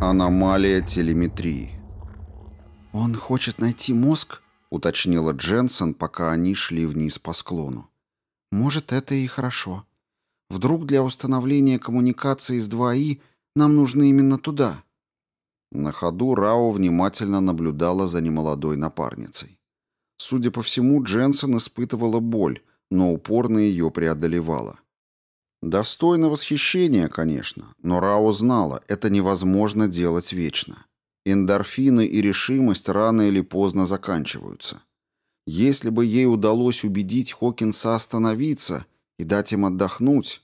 Аномалия телеметрии. «Он хочет найти мозг?» — уточнила Дженсен, пока они шли вниз по склону. «Может, это и хорошо. Вдруг для установления коммуникации с 2И нам нужно именно туда?» На ходу Рао внимательно наблюдала за немолодой напарницей. Судя по всему, Дженсен испытывала боль, но упорно ее преодолевала. Достойно восхищения, конечно, но Рао знала, это невозможно делать вечно. Эндорфины и решимость рано или поздно заканчиваются. Если бы ей удалось убедить Хокинса остановиться и дать им отдохнуть...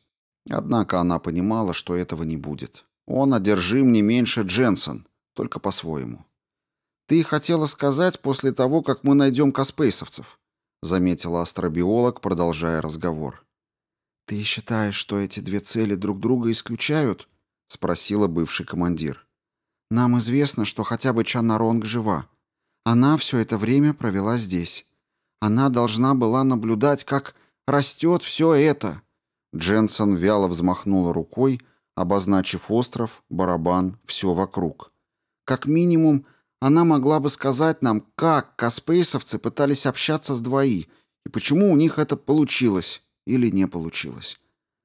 Однако она понимала, что этого не будет. Он одержим не меньше Дженсен, только по-своему. «Ты хотела сказать после того, как мы найдем каспейсовцев», заметила астробиолог, продолжая разговор. «Ты считаешь, что эти две цели друг друга исключают?» — спросила бывший командир. «Нам известно, что хотя бы Чанаронг жива. Она все это время провела здесь. Она должна была наблюдать, как растет все это». Дженсон вяло взмахнула рукой, обозначив остров, барабан, все вокруг. «Как минимум, она могла бы сказать нам, как каспейсовцы пытались общаться с двои, и почему у них это получилось или не получилось.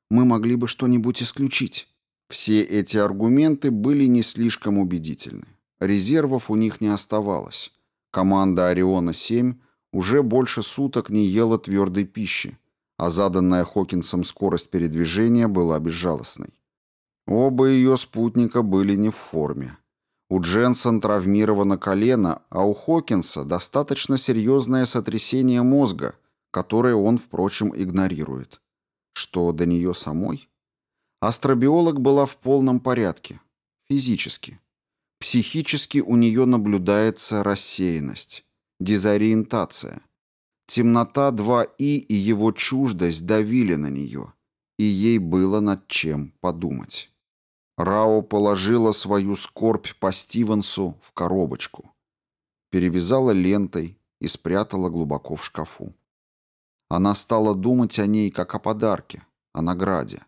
Мы могли бы что-нибудь исключить. Все эти аргументы были не слишком убедительны. Резервов у них не оставалось. Команда «Ориона-7» уже больше суток не ела твердой пищи, а заданная Хокинсом скорость передвижения была безжалостной. Оба ее спутника были не в форме. У Дженсон травмировано колено, а у Хокинса достаточно серьезное сотрясение мозга – которые он, впрочем, игнорирует. Что до нее самой? Астробиолог была в полном порядке. Физически. Психически у нее наблюдается рассеянность, дезориентация. Темнота 2И и его чуждость давили на нее, и ей было над чем подумать. Рао положила свою скорбь по Стивенсу в коробочку, перевязала лентой и спрятала глубоко в шкафу. Она стала думать о ней как о подарке, о награде.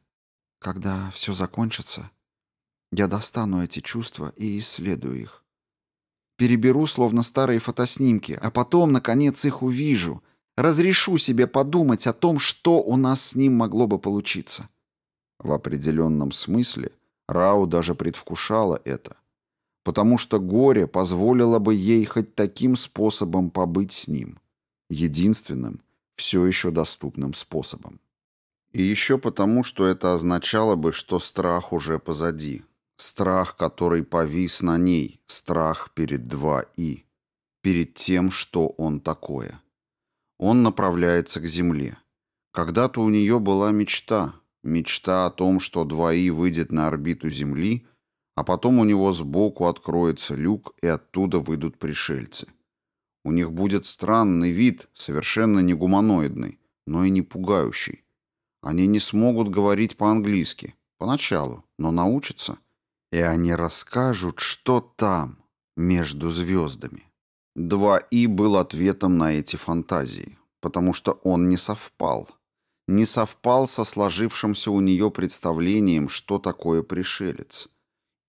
Когда все закончится, я достану эти чувства и исследую их. Переберу, словно старые фотоснимки, а потом, наконец, их увижу. Разрешу себе подумать о том, что у нас с ним могло бы получиться. В определенном смысле Рау даже предвкушала это, потому что горе позволило бы ей хоть таким способом побыть с ним, единственным, все еще доступным способом. И еще потому, что это означало бы, что страх уже позади. Страх, который повис на ней, страх перед 2И, перед тем, что он такое. Он направляется к Земле. Когда-то у нее была мечта, мечта о том, что 2И выйдет на орбиту Земли, а потом у него сбоку откроется люк, и оттуда выйдут пришельцы. У них будет странный вид, совершенно не гуманоидный, но и не пугающий. Они не смогут говорить по-английски, поначалу, но научатся. И они расскажут, что там, между звездами. 2И был ответом на эти фантазии, потому что он не совпал. Не совпал со сложившимся у нее представлением, что такое пришелец.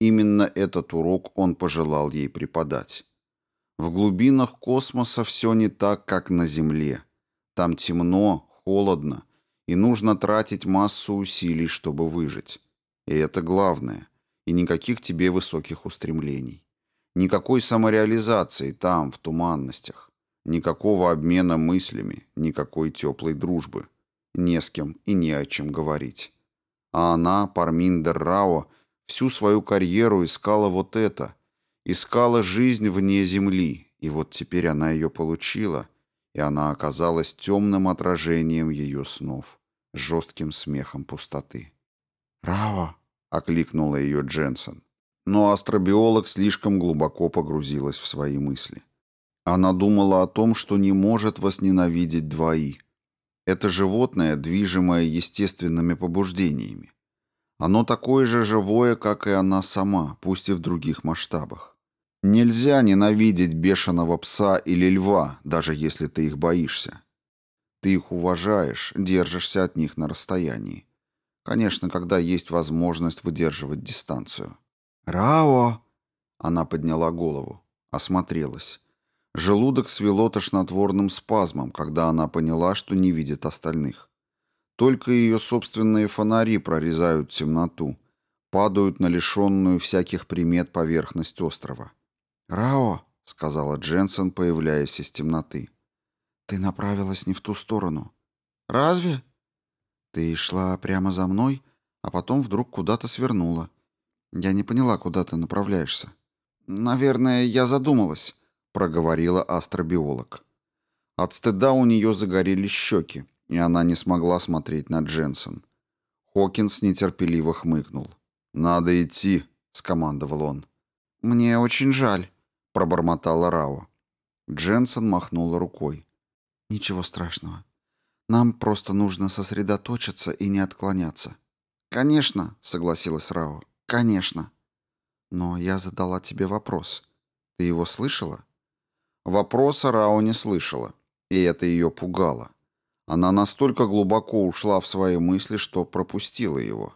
Именно этот урок он пожелал ей преподать. В глубинах космоса все не так, как на Земле. Там темно, холодно, и нужно тратить массу усилий, чтобы выжить. И это главное. И никаких тебе высоких устремлений. Никакой самореализации там, в туманностях. Никакого обмена мыслями, никакой теплой дружбы. Не с кем и не о чем говорить. А она, Парминдер Рао, всю свою карьеру искала вот это — Искала жизнь вне земли, и вот теперь она ее получила, и она оказалась темным отражением ее снов, жестким смехом пустоты. «Рао!» — окликнула ее Дженсен. Но астробиолог слишком глубоко погрузилась в свои мысли. Она думала о том, что не может возненавидеть двои. Это животное, движимое естественными побуждениями. Оно такое же живое, как и она сама, пусть и в других масштабах. Нельзя ненавидеть бешеного пса или льва, даже если ты их боишься. Ты их уважаешь, держишься от них на расстоянии. Конечно, когда есть возможность выдерживать дистанцию. «Рао!» Она подняла голову, осмотрелась. Желудок свело тошнотворным спазмом, когда она поняла, что не видит остальных. Только ее собственные фонари прорезают темноту, падают на лишенную всяких примет поверхность острова. «Рао», — сказала Дженсен, появляясь из темноты, — «ты направилась не в ту сторону». «Разве?» «Ты шла прямо за мной, а потом вдруг куда-то свернула. Я не поняла, куда ты направляешься». «Наверное, я задумалась», — проговорила астробиолог. От стыда у нее загорелись щеки, и она не смогла смотреть на Дженсен. Хокинс нетерпеливо хмыкнул. «Надо идти», — скомандовал он. «Мне очень жаль», — пробормотала Рао. Дженсен махнула рукой. «Ничего страшного. Нам просто нужно сосредоточиться и не отклоняться». «Конечно», — согласилась Рао. «Конечно». Но я задала тебе вопрос. Ты его слышала? Вопроса Рао не слышала, и это ее пугало. Она настолько глубоко ушла в свои мысли, что пропустила его.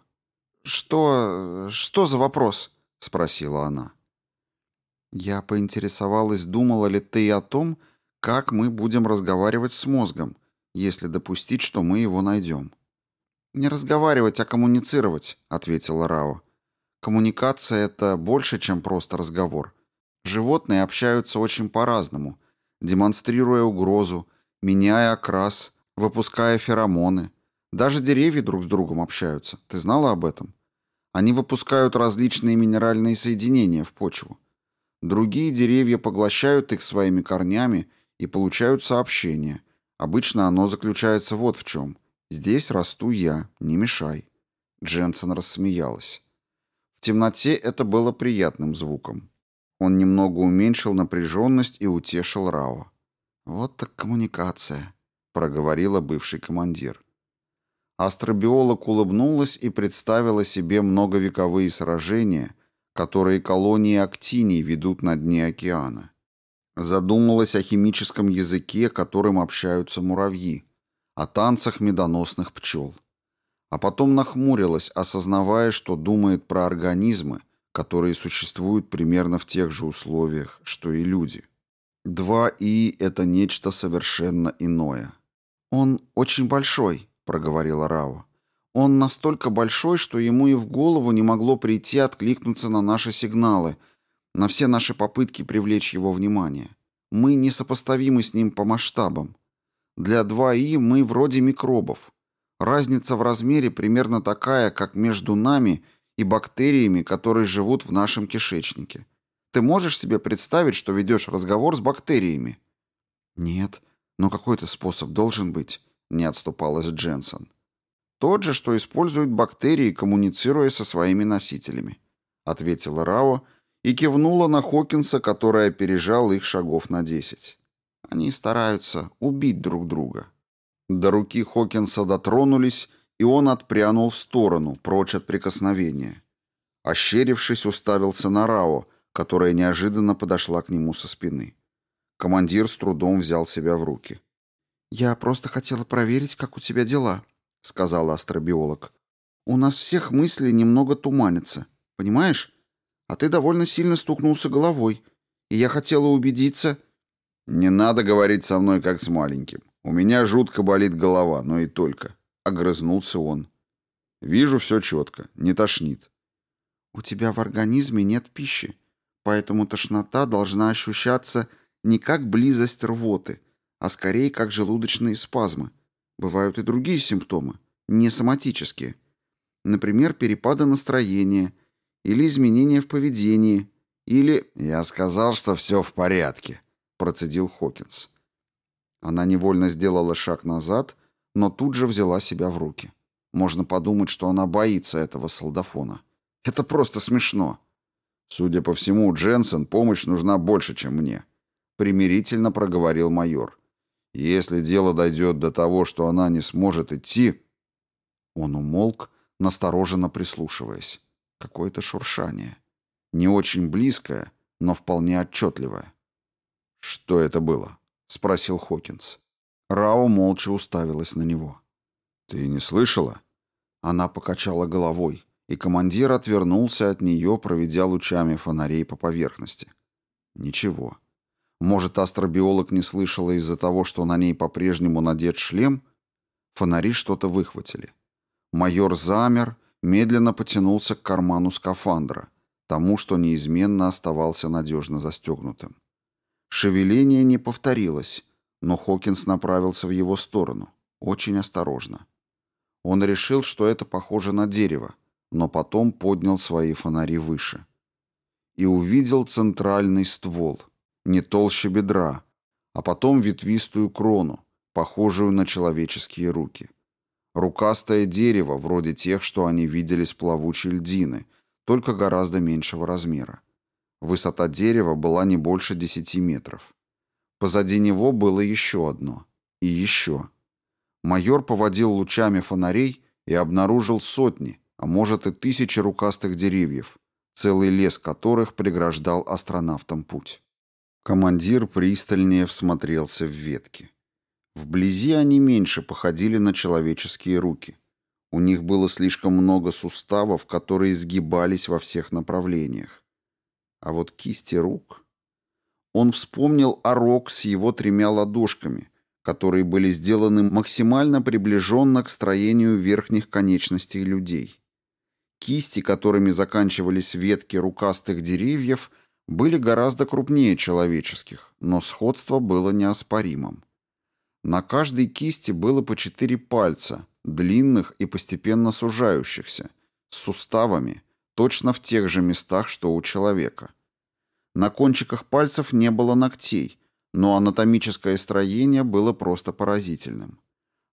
«Что... что за вопрос?» — спросила она. Я поинтересовалась, думала ли ты о том, как мы будем разговаривать с мозгом, если допустить, что мы его найдем. «Не разговаривать, а коммуницировать», — ответила Рао. Коммуникация — это больше, чем просто разговор. Животные общаются очень по-разному, демонстрируя угрозу, меняя окрас, выпуская феромоны. Даже деревья друг с другом общаются. Ты знала об этом? Они выпускают различные минеральные соединения в почву. Другие деревья поглощают их своими корнями и получают сообщение. Обычно оно заключается вот в чем. «Здесь расту я, не мешай». Дженсен рассмеялась темноте это было приятным звуком. Он немного уменьшил напряженность и утешил Рао. «Вот так коммуникация», — проговорила бывший командир. Астробиолог улыбнулась и представила себе многовековые сражения, которые колонии актиний ведут на дне океана. Задумалась о химическом языке, которым общаются муравьи, о танцах медоносных пчел а потом нахмурилась, осознавая, что думает про организмы, которые существуют примерно в тех же условиях, что и люди. Два И — это нечто совершенно иное. «Он очень большой», — проговорила Рао. «Он настолько большой, что ему и в голову не могло прийти откликнуться на наши сигналы, на все наши попытки привлечь его внимание. Мы несопоставимы с ним по масштабам. Для 2И мы вроде микробов. Разница в размере примерно такая, как между нами и бактериями, которые живут в нашем кишечнике. Ты можешь себе представить, что ведешь разговор с бактериями? Нет, но какой-то способ должен быть, не отступалась Дженсон. Тот же, что используют бактерии, коммуницируя со своими носителями, ответила Рао и кивнула на Хокинса, который опережал их шагов на десять. Они стараются убить друг друга. До руки Хокинса дотронулись, и он отпрянул в сторону, прочь от прикосновения. Ощерившись, уставился на Рао, которая неожиданно подошла к нему со спины. Командир с трудом взял себя в руки. «Я просто хотела проверить, как у тебя дела», — сказала астробиолог. «У нас всех мысли немного туманятся, понимаешь? А ты довольно сильно стукнулся головой, и я хотела убедиться...» «Не надо говорить со мной, как с маленьким. «У меня жутко болит голова, но и только», — огрызнулся он. «Вижу все четко, не тошнит». «У тебя в организме нет пищи, поэтому тошнота должна ощущаться не как близость рвоты, а скорее как желудочные спазмы. Бывают и другие симптомы, не соматические. Например, перепады настроения или изменения в поведении, или... «Я сказал, что все в порядке», — процедил Хокинс. Она невольно сделала шаг назад, но тут же взяла себя в руки. Можно подумать, что она боится этого солдафона. Это просто смешно. Судя по всему, Дженсен помощь нужна больше, чем мне. Примирительно проговорил майор. Если дело дойдет до того, что она не сможет идти... Он умолк, настороженно прислушиваясь. Какое-то шуршание. Не очень близкое, но вполне отчетливое. Что это было? — спросил Хокинс. Рао молча уставилась на него. «Ты не слышала?» Она покачала головой, и командир отвернулся от нее, проведя лучами фонарей по поверхности. Ничего. Может, астробиолог не слышала из-за того, что на ней по-прежнему надет шлем? Фонари что-то выхватили. Майор замер, медленно потянулся к карману скафандра, тому, что неизменно оставался надежно застегнутым. Шевеление не повторилось, но Хокинс направился в его сторону, очень осторожно. Он решил, что это похоже на дерево, но потом поднял свои фонари выше. И увидел центральный ствол, не толще бедра, а потом ветвистую крону, похожую на человеческие руки. Рукастое дерево, вроде тех, что они видели с плавучей льдины, только гораздо меньшего размера. Высота дерева была не больше десяти метров. Позади него было еще одно. И еще. Майор поводил лучами фонарей и обнаружил сотни, а может и тысячи рукастых деревьев, целый лес которых преграждал астронавтам путь. Командир пристальнее всмотрелся в ветки. Вблизи они меньше походили на человеческие руки. У них было слишком много суставов, которые сгибались во всех направлениях. А вот кисти рук... Он вспомнил о рог с его тремя ладошками, которые были сделаны максимально приближенно к строению верхних конечностей людей. Кисти, которыми заканчивались ветки рукастых деревьев, были гораздо крупнее человеческих, но сходство было неоспоримым. На каждой кисти было по четыре пальца, длинных и постепенно сужающихся, с суставами, точно в тех же местах, что у человека. На кончиках пальцев не было ногтей, но анатомическое строение было просто поразительным.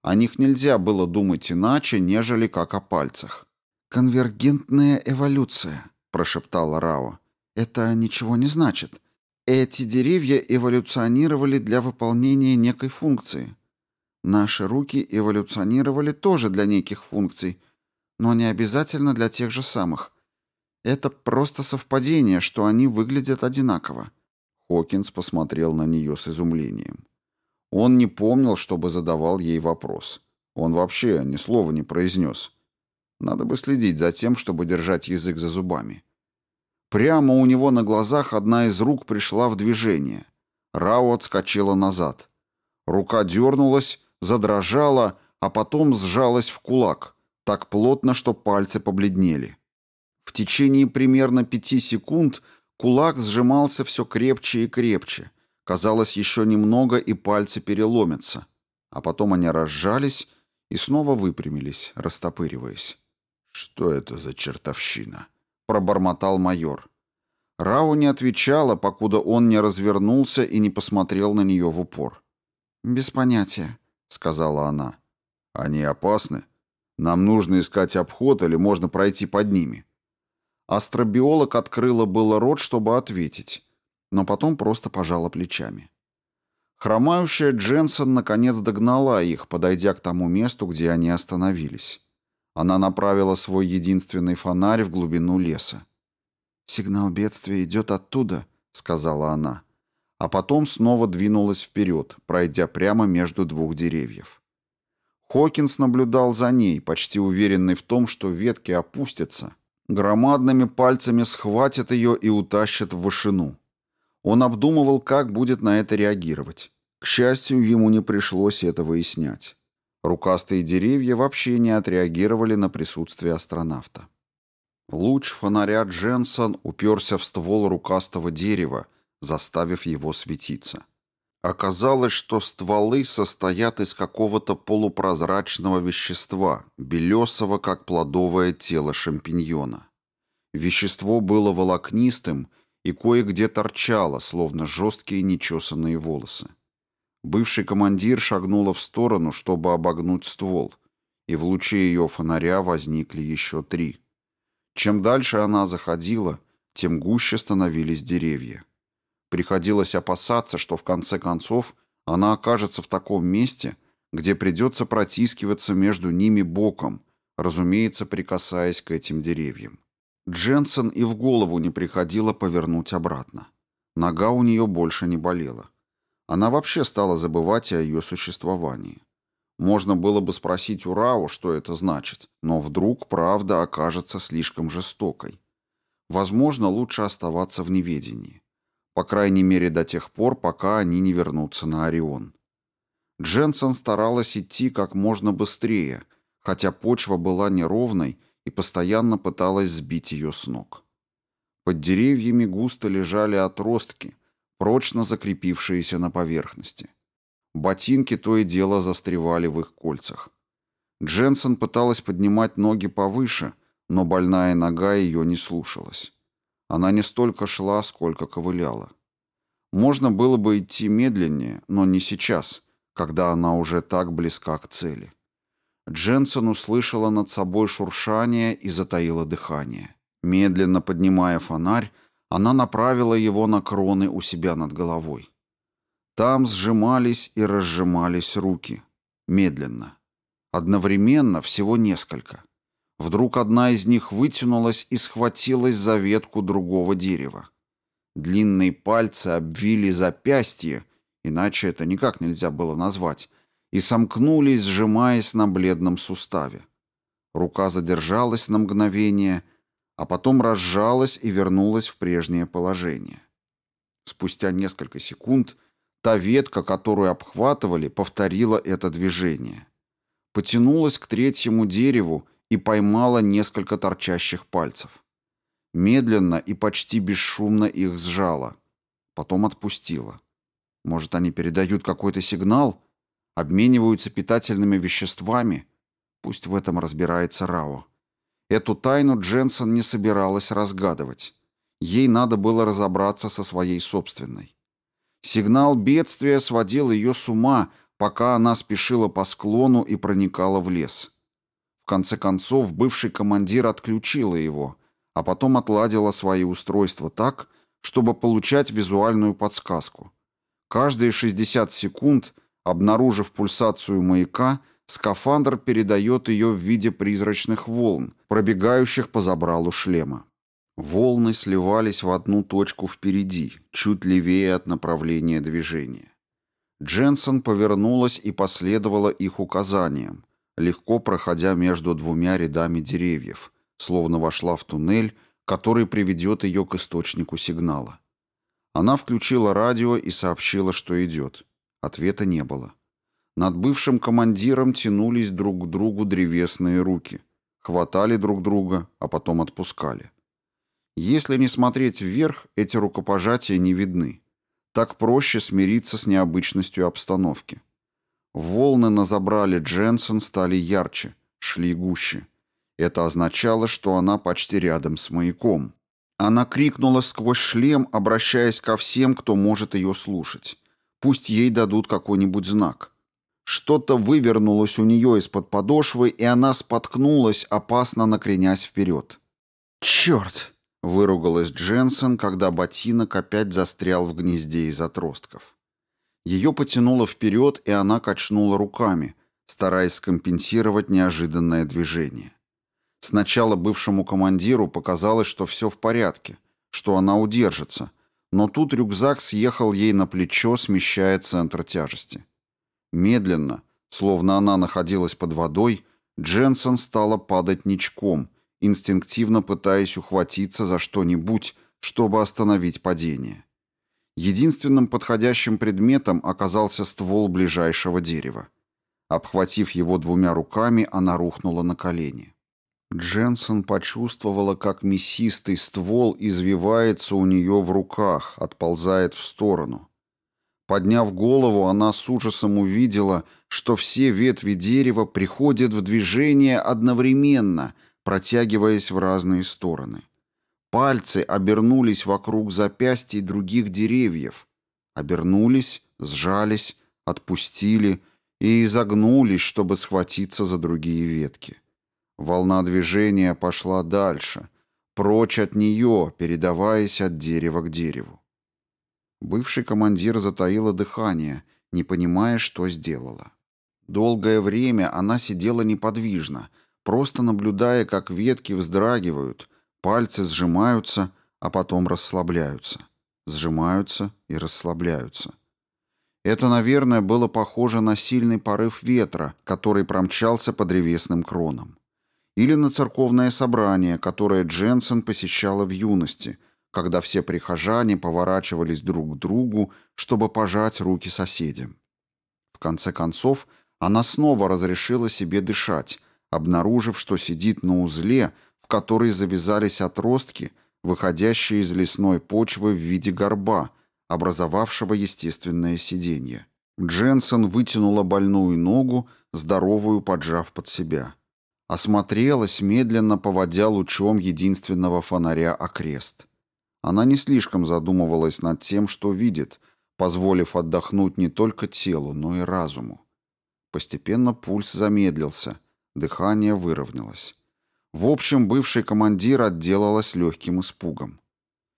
О них нельзя было думать иначе, нежели как о пальцах. «Конвергентная эволюция», — прошептала Рао. «Это ничего не значит. Эти деревья эволюционировали для выполнения некой функции. Наши руки эволюционировали тоже для неких функций, но не обязательно для тех же самых. Это просто совпадение, что они выглядят одинаково. Хокинс посмотрел на нее с изумлением. Он не помнил, чтобы задавал ей вопрос. Он вообще ни слова не произнес. Надо бы следить за тем, чтобы держать язык за зубами. Прямо у него на глазах одна из рук пришла в движение. Рао отскочила назад. Рука дернулась, задрожала, а потом сжалась в кулак, так плотно, что пальцы побледнели. В течение примерно пяти секунд кулак сжимался все крепче и крепче. Казалось, еще немного, и пальцы переломятся. А потом они разжались и снова выпрямились, растопыриваясь. «Что это за чертовщина?» — пробормотал майор. Рау не отвечала, покуда он не развернулся и не посмотрел на нее в упор. «Без понятия», сказала она. Они опасны. Нам нужно искать обход или можно пройти под ними. Астробиолог открыла было рот, чтобы ответить, но потом просто пожала плечами. Хромающая Дженсен наконец догнала их, подойдя к тому месту, где они остановились. Она направила свой единственный фонарь в глубину леса. «Сигнал бедствия идет оттуда», — сказала она а потом снова двинулась вперед, пройдя прямо между двух деревьев. Хокинс наблюдал за ней, почти уверенный в том, что ветки опустятся, громадными пальцами схватят ее и утащат в вышину. Он обдумывал, как будет на это реагировать. К счастью, ему не пришлось это выяснять. Рукастые деревья вообще не отреагировали на присутствие астронавта. Луч фонаря Дженсон уперся в ствол рукастого дерева, заставив его светиться. Оказалось, что стволы состоят из какого-то полупрозрачного вещества, белесого, как плодовое тело шампиньона. Вещество было волокнистым и кое-где торчало, словно жесткие нечесанные волосы. Бывший командир шагнула в сторону, чтобы обогнуть ствол, и в луче ее фонаря возникли еще три. Чем дальше она заходила, тем гуще становились деревья. Приходилось опасаться, что в конце концов она окажется в таком месте, где придется протискиваться между ними боком, разумеется, прикасаясь к этим деревьям. Дженсен и в голову не приходило повернуть обратно. Нога у нее больше не болела. Она вообще стала забывать о ее существовании. Можно было бы спросить у Рао, что это значит, но вдруг правда окажется слишком жестокой. Возможно, лучше оставаться в неведении. По крайней мере, до тех пор, пока они не вернутся на Орион. Дженсен старалась идти как можно быстрее, хотя почва была неровной и постоянно пыталась сбить ее с ног. Под деревьями густо лежали отростки, прочно закрепившиеся на поверхности. Ботинки то и дело застревали в их кольцах. Дженсен пыталась поднимать ноги повыше, но больная нога ее не слушалась. Она не столько шла, сколько ковыляла. Можно было бы идти медленнее, но не сейчас, когда она уже так близка к цели. Дженсен услышала над собой шуршание и затаила дыхание. Медленно поднимая фонарь, она направила его на кроны у себя над головой. Там сжимались и разжимались руки. Медленно. Одновременно всего несколько. Вдруг одна из них вытянулась и схватилась за ветку другого дерева. Длинные пальцы обвили запястье, иначе это никак нельзя было назвать, и сомкнулись, сжимаясь на бледном суставе. Рука задержалась на мгновение, а потом разжалась и вернулась в прежнее положение. Спустя несколько секунд – Та ветка, которую обхватывали, повторила это движение. Потянулась к третьему дереву и поймала несколько торчащих пальцев. Медленно и почти бесшумно их сжала. Потом отпустила. Может, они передают какой-то сигнал? Обмениваются питательными веществами? Пусть в этом разбирается Рао. Эту тайну Дженсен не собиралась разгадывать. Ей надо было разобраться со своей собственной. Сигнал бедствия сводил ее с ума, пока она спешила по склону и проникала в лес. В конце концов, бывший командир отключила его, а потом отладила свои устройства так, чтобы получать визуальную подсказку. Каждые 60 секунд, обнаружив пульсацию маяка, скафандр передает ее в виде призрачных волн, пробегающих по забралу шлема. Волны сливались в одну точку впереди, чуть левее от направления движения. Дженсен повернулась и последовала их указаниям, легко проходя между двумя рядами деревьев, словно вошла в туннель, который приведет ее к источнику сигнала. Она включила радио и сообщила, что идет. Ответа не было. Над бывшим командиром тянулись друг к другу древесные руки. Хватали друг друга, а потом отпускали. Если не смотреть вверх, эти рукопожатия не видны. Так проще смириться с необычностью обстановки. Волны на забрале Дженсен стали ярче, шли гуще. Это означало, что она почти рядом с маяком. Она крикнула сквозь шлем, обращаясь ко всем, кто может ее слушать. Пусть ей дадут какой-нибудь знак. Что-то вывернулось у нее из-под подошвы, и она споткнулась, опасно накренясь вперед. «Черт!» Выругалась Дженсен, когда ботинок опять застрял в гнезде из отростков. Ее потянуло вперед, и она качнула руками, стараясь скомпенсировать неожиданное движение. Сначала бывшему командиру показалось, что все в порядке, что она удержится, но тут рюкзак съехал ей на плечо, смещая центр тяжести. Медленно, словно она находилась под водой, Дженсен стала падать ничком – инстинктивно пытаясь ухватиться за что-нибудь, чтобы остановить падение. Единственным подходящим предметом оказался ствол ближайшего дерева. Обхватив его двумя руками, она рухнула на колени. Дженсон почувствовала, как мясистый ствол извивается у нее в руках, отползает в сторону. Подняв голову, она с ужасом увидела, что все ветви дерева приходят в движение одновременно — протягиваясь в разные стороны. Пальцы обернулись вокруг запястий других деревьев. Обернулись, сжались, отпустили и изогнулись, чтобы схватиться за другие ветки. Волна движения пошла дальше, прочь от нее, передаваясь от дерева к дереву. Бывший командир затаила дыхание, не понимая, что сделала. Долгое время она сидела неподвижно, просто наблюдая, как ветки вздрагивают, пальцы сжимаются, а потом расслабляются. Сжимаются и расслабляются. Это, наверное, было похоже на сильный порыв ветра, который промчался по древесным кронам. Или на церковное собрание, которое Дженсен посещала в юности, когда все прихожане поворачивались друг к другу, чтобы пожать руки соседям. В конце концов, она снова разрешила себе дышать, обнаружив, что сидит на узле, в который завязались отростки, выходящие из лесной почвы в виде горба, образовавшего естественное сиденье. Дженсен вытянула больную ногу, здоровую поджав под себя. Осмотрелась, медленно поводя лучом единственного фонаря окрест. Она не слишком задумывалась над тем, что видит, позволив отдохнуть не только телу, но и разуму. Постепенно пульс замедлился, дыхание выровнялось. В общем, бывший командир отделалась легким испугом.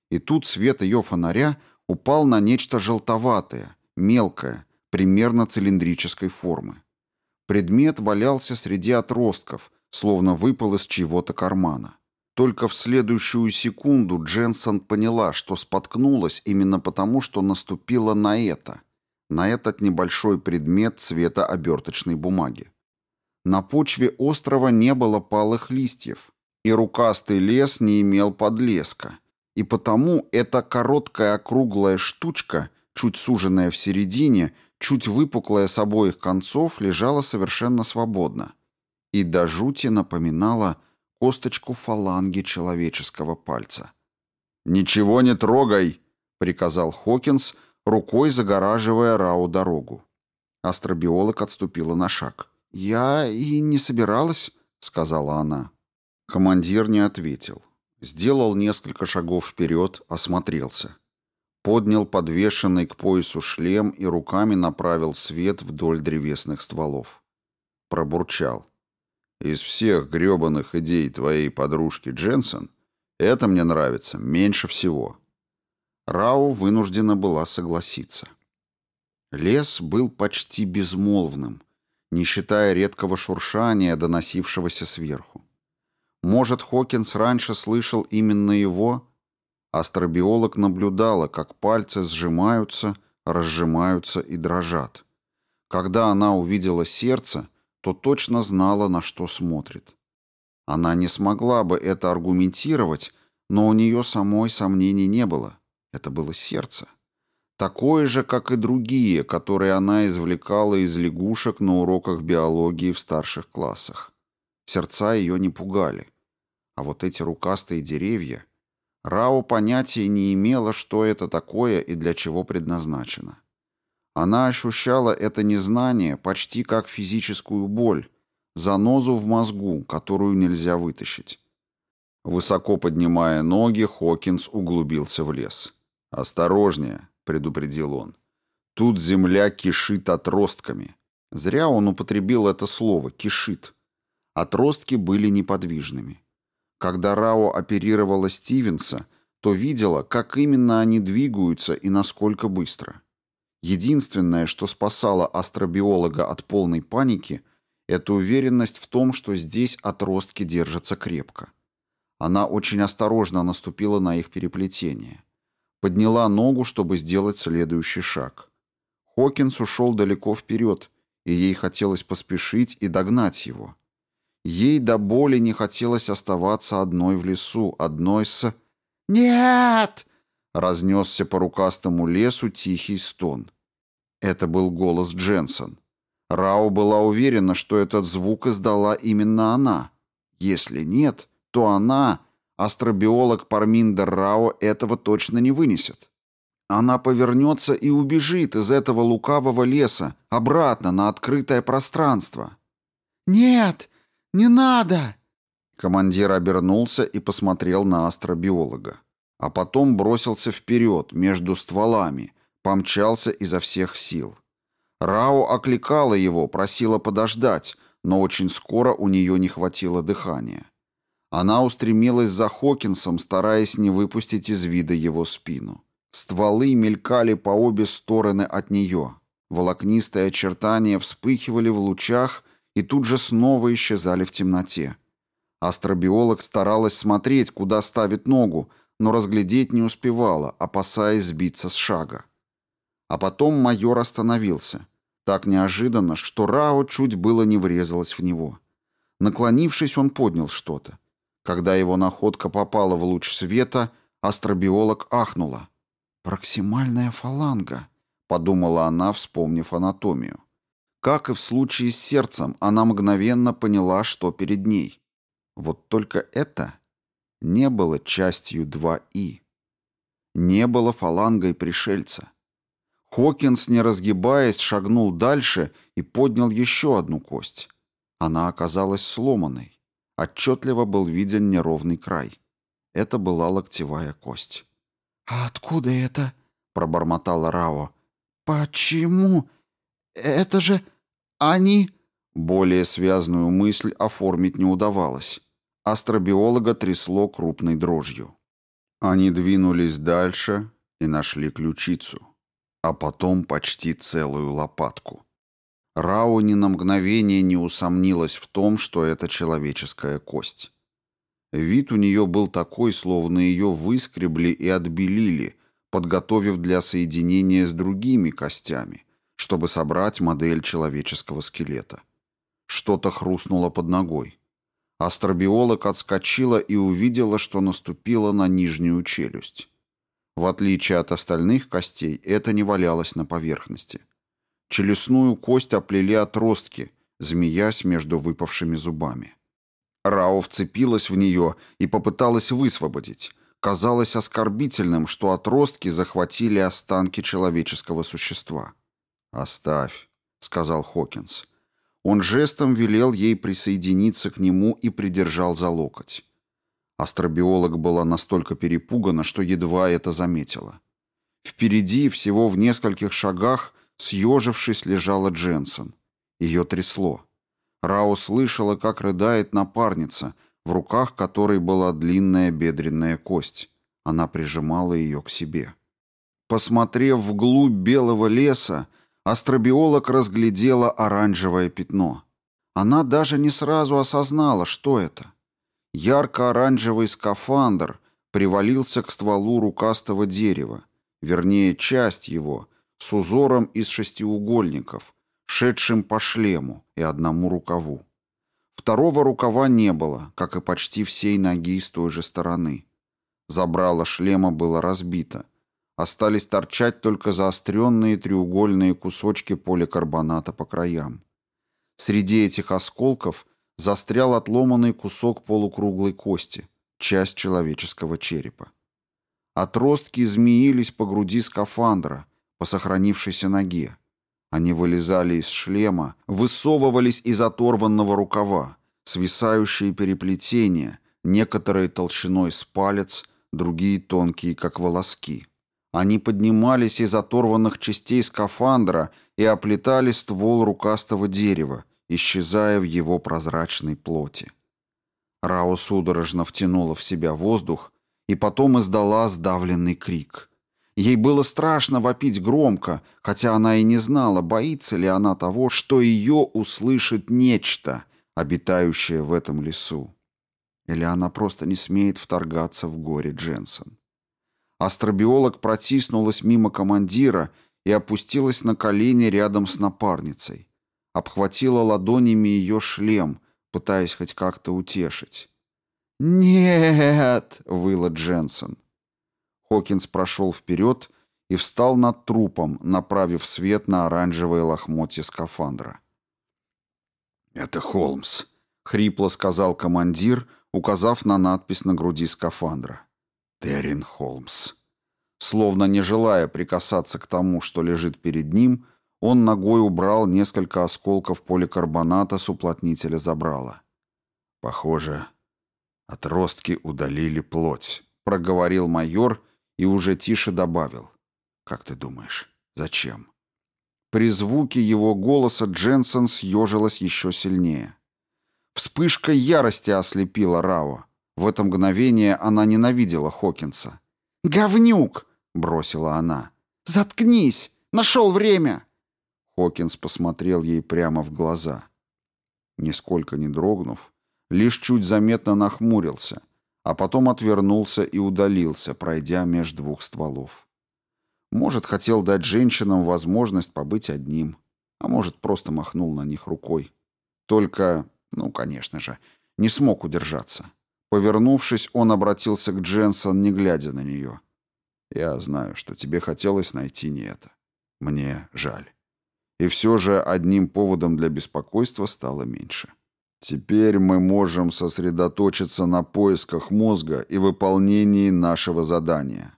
И тут свет ее фонаря упал на нечто желтоватое, мелкое, примерно цилиндрической формы. Предмет валялся среди отростков, словно выпал из чьего-то кармана. Только в следующую секунду Дженсон поняла, что споткнулась именно потому, что наступила на это — на этот небольшой предмет цвета оберточной бумаги. На почве острова не было палых листьев, и рукастый лес не имел подлеска, и потому эта короткая округлая штучка, чуть суженная в середине, чуть выпуклая с обоих концов, лежала совершенно свободно. И до жути напоминала косточку фаланги человеческого пальца. «Ничего не трогай!» — приказал Хокинс, рукой загораживая Рау дорогу. Астробиолог отступила на шаг. «Я и не собиралась», — сказала она. Командир не ответил. Сделал несколько шагов вперед, осмотрелся. Поднял подвешенный к поясу шлем и руками направил свет вдоль древесных стволов. Пробурчал. «Из всех грёбаных идей твоей подружки Дженсен это мне нравится меньше всего». Рау вынуждена была согласиться. Лес был почти безмолвным, не считая редкого шуршания, доносившегося сверху. Может, Хокинс раньше слышал именно его? Астробиолог наблюдала, как пальцы сжимаются, разжимаются и дрожат. Когда она увидела сердце, то точно знала, на что смотрит. Она не смогла бы это аргументировать, но у нее самой сомнений не было. Это было сердце. Такое же, как и другие, которые она извлекала из лягушек на уроках биологии в старших классах. Сердца ее не пугали. А вот эти рукастые деревья... Рао понятия не имела, что это такое и для чего предназначено. Она ощущала это незнание почти как физическую боль, занозу в мозгу, которую нельзя вытащить. Высоко поднимая ноги, Хокинс углубился в лес. «Осторожнее», — предупредил он. «Тут земля кишит отростками». Зря он употребил это слово «кишит». Отростки были неподвижными. Когда Рао оперировала Стивенса, то видела, как именно они двигаются и насколько быстро. Единственное, что спасало астробиолога от полной паники, это уверенность в том, что здесь отростки держатся крепко. Она очень осторожно наступила на их переплетение. Подняла ногу, чтобы сделать следующий шаг. Хокинс ушел далеко вперед, и ей хотелось поспешить и догнать его. Ей до боли не хотелось оставаться одной в лесу, одной с... «Нет!» — разнесся по рукастому лесу тихий стон. Это был голос Дженсон. Рау была уверена, что этот звук издала именно она. Если нет, то она Астробиолог Парминдер Рао этого точно не вынесет. Она повернется и убежит из этого лукавого леса обратно на открытое пространство. «Нет, не надо!» Командир обернулся и посмотрел на астробиолога. А потом бросился вперед, между стволами, помчался изо всех сил. Рао окликала его, просила подождать, но очень скоро у нее не хватило дыхания. Она устремилась за Хокинсом, стараясь не выпустить из вида его спину. Стволы мелькали по обе стороны от нее. Волокнистые очертания вспыхивали в лучах и тут же снова исчезали в темноте. Астробиолог старалась смотреть, куда ставит ногу, но разглядеть не успевала, опасаясь сбиться с шага. А потом майор остановился. Так неожиданно, что Рао чуть было не врезалась в него. Наклонившись, он поднял что-то. Когда его находка попала в луч света, астробиолог ахнула. «Проксимальная фаланга», — подумала она, вспомнив анатомию. Как и в случае с сердцем, она мгновенно поняла, что перед ней. Вот только это не было частью 2И. Не было фалангой пришельца. Хокинс, не разгибаясь, шагнул дальше и поднял еще одну кость. Она оказалась сломанной. Отчетливо был виден неровный край. Это была локтевая кость. «А откуда это?» — пробормотала Рао. «Почему? Это же они...» Более связную мысль оформить не удавалось. Астробиолога трясло крупной дрожью. Они двинулись дальше и нашли ключицу, а потом почти целую лопатку. Рао ни на мгновение не усомнилась в том, что это человеческая кость. Вид у нее был такой, словно ее выскребли и отбелили, подготовив для соединения с другими костями, чтобы собрать модель человеческого скелета. Что-то хрустнуло под ногой. Астробиолог отскочила и увидела, что наступила на нижнюю челюсть. В отличие от остальных костей, это не валялось на поверхности. Челюстную кость оплели отростки, змеясь между выпавшими зубами. Рао вцепилась в нее и попыталась высвободить. Казалось оскорбительным, что отростки захватили останки человеческого существа. «Оставь», — сказал Хокинс. Он жестом велел ей присоединиться к нему и придержал за локоть. Астробиолог была настолько перепугана, что едва это заметила. Впереди, всего в нескольких шагах, съежившись, лежала Дженсен. Ее трясло. Рао слышала, как рыдает напарница, в руках которой была длинная бедренная кость. Она прижимала ее к себе. Посмотрев вглубь белого леса, астробиолог разглядела оранжевое пятно. Она даже не сразу осознала, что это. Ярко-оранжевый скафандр привалился к стволу рукастого дерева, вернее, часть его, с узором из шестиугольников, шедшим по шлему и одному рукаву. Второго рукава не было, как и почти всей ноги с той же стороны. Забрало шлема было разбито. Остались торчать только заостренные треугольные кусочки поликарбоната по краям. Среди этих осколков застрял отломанный кусок полукруглой кости, часть человеческого черепа. Отростки змеились по груди скафандра, по сохранившейся ноге. Они вылезали из шлема, высовывались из оторванного рукава, свисающие переплетения, некоторые толщиной с палец, другие тонкие, как волоски. Они поднимались из оторванных частей скафандра и оплетали ствол рукастого дерева, исчезая в его прозрачной плоти. Рао судорожно втянула в себя воздух и потом издала сдавленный крик — Ей было страшно вопить громко, хотя она и не знала, боится ли она того, что ее услышит нечто, обитающее в этом лесу. Или она просто не смеет вторгаться в горе Дженсен. Астробиолог протиснулась мимо командира и опустилась на колени рядом с напарницей. Обхватила ладонями ее шлем, пытаясь хоть как-то утешить. «Нет!» — выла Дженсен. Хокинс прошел вперед и встал над трупом, направив свет на оранжевые лохмотья скафандра. «Это Холмс», — хрипло сказал командир, указав на надпись на груди скафандра. «Террин Холмс». Словно не желая прикасаться к тому, что лежит перед ним, он ногой убрал несколько осколков поликарбоната с уплотнителя забрала. «Похоже, отростки удалили плоть», — проговорил майор и уже тише добавил. «Как ты думаешь, зачем?» При звуке его голоса Дженсен съежилась еще сильнее. Вспышка ярости ослепила Рао. В это мгновение она ненавидела Хокинса. «Говнюк!» — бросила она. «Заткнись! Нашел время!» Хокинс посмотрел ей прямо в глаза. Нисколько не дрогнув, лишь чуть заметно нахмурился — а потом отвернулся и удалился, пройдя меж двух стволов. Может, хотел дать женщинам возможность побыть одним, а может, просто махнул на них рукой. Только, ну, конечно же, не смог удержаться. Повернувшись, он обратился к Дженсон, не глядя на нее. «Я знаю, что тебе хотелось найти не это. Мне жаль». И все же одним поводом для беспокойства стало меньше. Теперь мы можем сосредоточиться на поисках мозга и выполнении нашего задания.